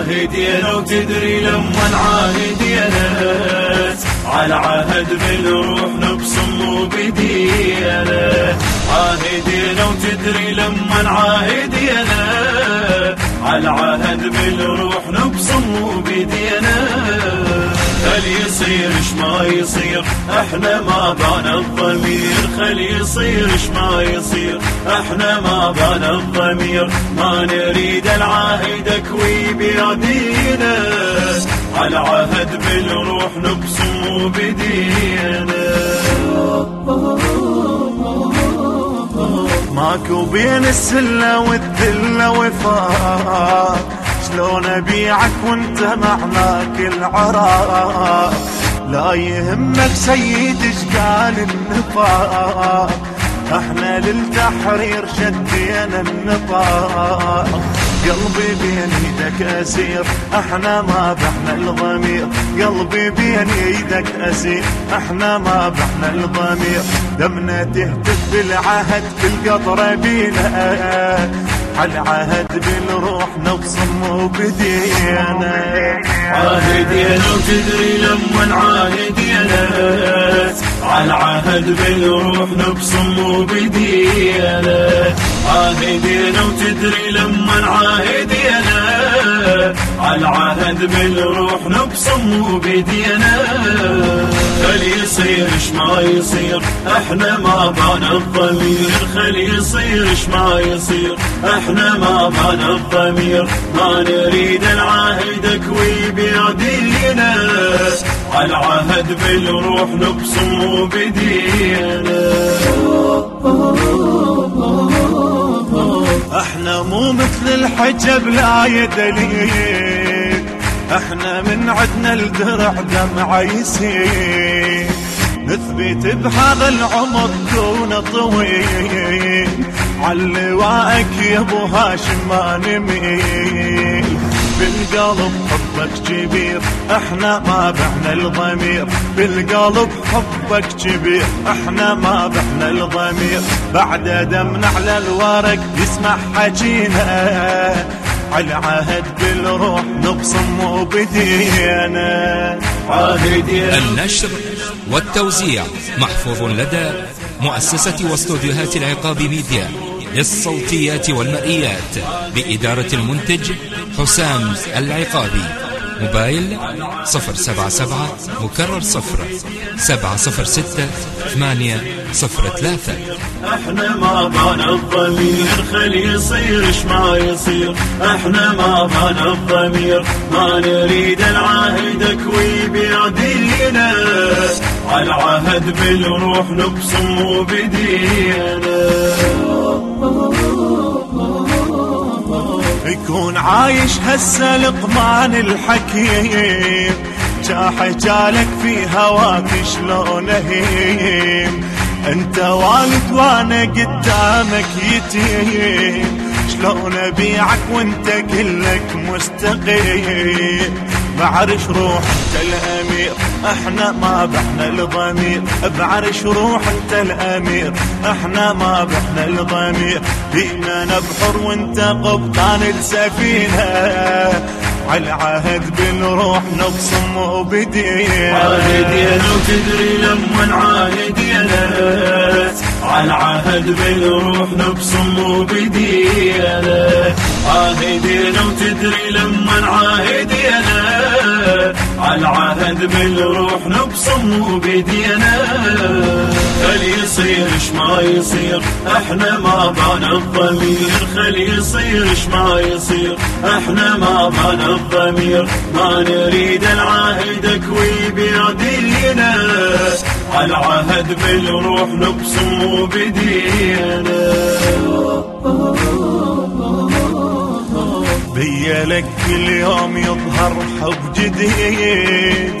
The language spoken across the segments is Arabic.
عاهدينا وتدري لما عاهدينا على عهد بالروح نبصم وبدينا عاهدينا وتدري لما عاهدينا على عهد بالروح نبصم يصير اش ما يصير؟ إحنا ما بانا الضمير. خلي يصير اش ما يصير؟ إحنا ما بانا الضمير. ما نريد العاهدك ويبيادينا على عهد بالروح نبصم بدينا. ماكو بين السلة والذلة وفاق. شلون ابيعك وانت معناك العراق. لا يهمك سيد اشقال النفاق. إحنا للتحرير شدينا النطاق. قلبي بين إيدك أسير إحنا ما بحنا الضمير قلبي بين إيدك أسير إحنا ما بحنا الضمير دمنا تهتف بالعهد في القطره بينا. العهد بالروح نبصم وبدينا. عاهدينا وتدري لما عاهدينا على عهد بالروح نبصم وبدينا. عاهدينا وتدري لما عاهدينا على عهد بالروح نبصم وبدينا خلي يصير اش ما يصير إحنا ما بانا الضمير. خلي يصير اش ما يصير إحنا ما بانا الضمير. ما نريد العهدك ويبيادينا على عهد بالروح نبصم وبدينا إحنا مو مثل الحجب لا يدليل إحنا من عدنا الدرع دمع يسيل نثبت بهذا العمر دون طويل. علوائك يا ابو هاشم ما نميل بالقلب حبك كبير إحنا ما بعنا الضمير. بالقلب حبك كبير إحنا ما بعنا الضمير. بعد دمنا على الورق يسمع حجينا على عهد بالروح نبصم وبدينا. عاهدينا النشر والتوزيع محفوظ لدى مؤسسة واستوديوهات العقاب ميديا للصوتيات والمرئيات بإدارة المنتج حسام العقابي. موبايل 077 مكرر صفر 706 803 إحنا ما بانا الضمير خلي يصير ما يصير. إحنا ما بانا الضمير ما نريد العهدك ويبيادينا على عهد بالروح نبصم وبدينا عايش هسه لقمان الحكيم. جا حجالك في هواك شلون هيم انت والد وأنا قدامك يتيم. شلون ابيعك وانت كلك مستقيم. بعرش روح انت الامير إحنا ما بحنا الضمير بعرش روح انت الامير إحنا ما بحنا الضمير بينا نبحر وانت قبطان السفينة. على عهد بالروح نبصم وبدينا. عاهدينا وتدري لما عاهدينا على عهد بالروح نبصم وبدينا عاهدينا وتدري لما عاهدينا على عهد بالروح نبصم وبدينا خلي يصير اش ما يصير إحنا ما بانا الضمير. خلي يصير اش ما يصير إحنا ما بانا الضمير. ما نريد العهدك ويبيادينا على عهد بالروح نبصم وبدينا بيا لك كل يوم يظهر حب جديد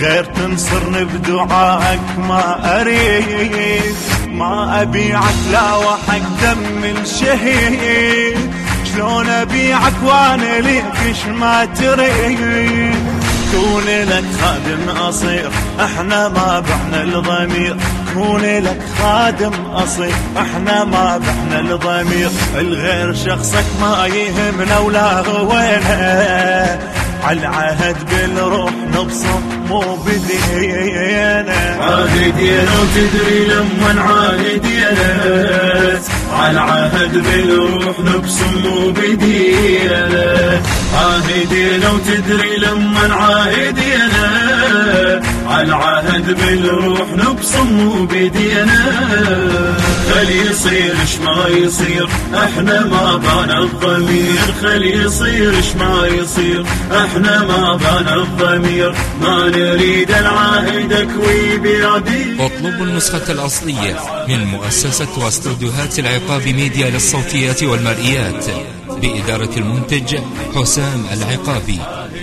غير تنصرني بدعائك ما أريد. ما أبيعك لا وحق دم الشهيد شلون أبيعك وأنا ليك ما تريد. كون لك خادم اصير إحنا ما بعنا الضمير. كون لك خادم أصيل. إحنا ما بعنا الضمير. الغير شخصك ما يهمنا ولا على العهد بالروح نبصم مو بدينا عاهدينا وتدري لما عاهدينا على العهد بالروح نبصم مو بدينا عاهدينا وتدري لما عاهدينا. على العهد بالروح نبصم بدينا خلي يصير اش ما يصير إحنا ما بان الضمير. خلي يصير اش ما يصير إحنا ما بان الضمير. ما نريد العاهدك ويبيادي اطلبوا النسخة الأصلية من مؤسسة واستوديوهات العقاب ميديا للصوتيات والمرئيات. بإدارة المنتج حسام العقابي.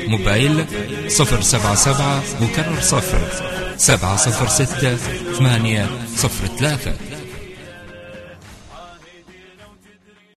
موبايل 077 مكرر صفر 706 803